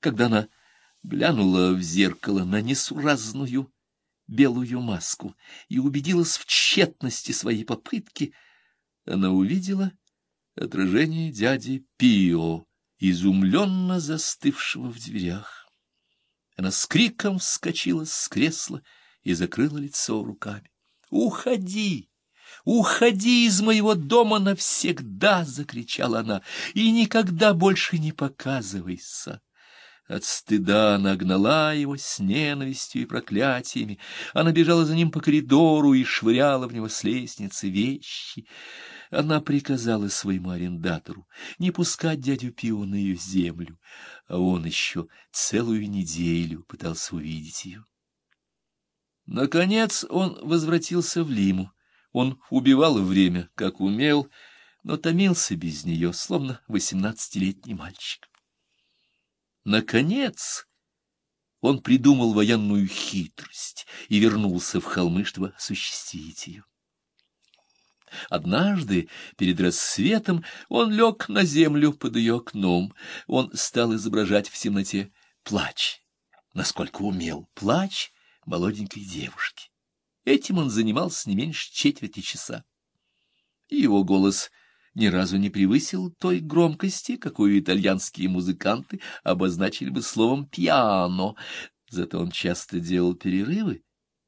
когда она глянула в зеркало на несуразную белую маску и убедилась в тщетности своей попытки, она увидела отражение дяди Пио, изумленно застывшего в дверях. Она с криком вскочила с кресла и закрыла лицо руками. «Уходи! Уходи из моего дома навсегда!» — закричала она. «И никогда больше не показывайся!» От стыда она гнала его с ненавистью и проклятиями. Она бежала за ним по коридору и швыряла в него с лестницы вещи. Она приказала своему арендатору не пускать дядю Пио на ее землю, а он еще целую неделю пытался увидеть ее. Наконец он возвратился в Лиму. Он убивал время, как умел, но томился без нее, словно восемнадцатилетний мальчик. Наконец он придумал военную хитрость и вернулся в холмы, чтобы осуществить ее. Однажды, перед рассветом, он лег на землю под ее окном. Он стал изображать в темноте плач, насколько умел, плач молоденькой девушки. Этим он занимался не меньше четверти часа. И его голос ни разу не превысил той громкости, какую итальянские музыканты обозначили бы словом «пиано». Зато он часто делал перерывы,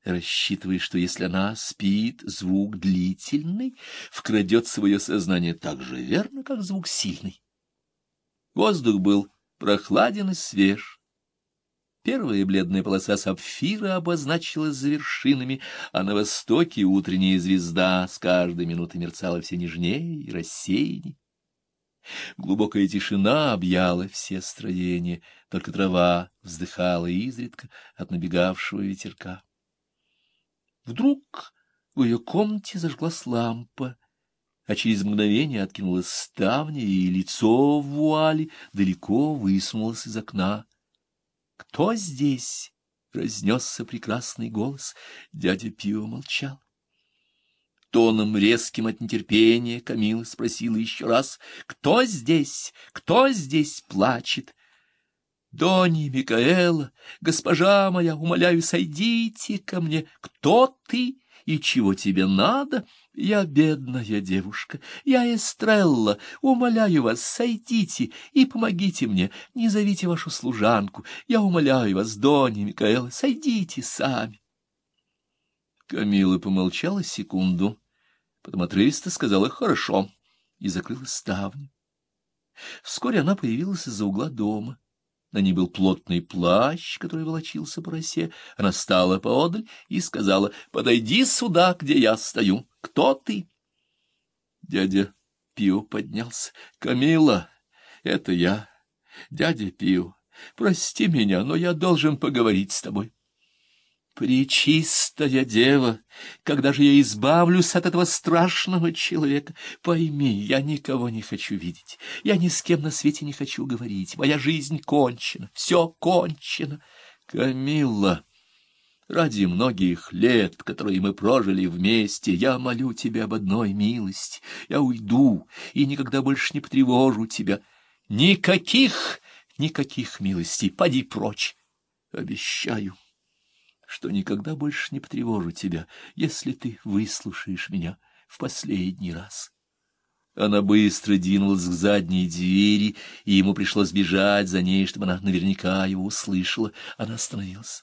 рассчитывая, что если она спит, звук длительный вкрадет свое сознание так же верно, как звук сильный. Воздух был прохладен и свеж. Первая бледная полоса сапфира обозначилась за вершинами, а на востоке утренняя звезда с каждой минутой мерцала все нежнее и рассеянней. Глубокая тишина объяла все строения, только трава вздыхала изредка от набегавшего ветерка. Вдруг в ее комнате зажглась лампа, а через мгновение откинулась ставня, и лицо в вуале далеко высунулось из окна. «Кто здесь?» — разнесся прекрасный голос. Дядя Пио молчал. Тоном резким от нетерпения Камила спросила еще раз, «Кто здесь? Кто здесь плачет?» Донни Микаэла, госпожа моя, умоляю, сойдите ко мне. Кто ты и чего тебе надо? Я бедная девушка, я Эстрелла, умоляю вас, сойдите и помогите мне, не зовите вашу служанку. Я умоляю вас, Донни Микаэла, сойдите сами. Камила помолчала секунду, потом отрывисто сказала «хорошо» и закрыла ставню. Вскоре она появилась из-за угла дома. На ней был плотный плащ, который волочился по росе. Она стала поодаль и сказала, — Подойди сюда, где я стою. Кто ты? Дядя Пио поднялся. — Камила, это я, дядя Пио. Прости меня, но я должен поговорить с тобой. Пречистая дева, когда же я избавлюсь от этого страшного человека? Пойми, я никого не хочу видеть, я ни с кем на свете не хочу говорить, моя жизнь кончена, все кончено. Камилла, ради многих лет, которые мы прожили вместе, я молю тебя об одной милости. Я уйду и никогда больше не потревожу тебя. Никаких, никаких милостей, поди прочь, обещаю что никогда больше не потревожу тебя, если ты выслушаешь меня в последний раз. Она быстро двинулась к задней двери, и ему пришлось бежать за ней, чтобы она наверняка его услышала. Она остановилась.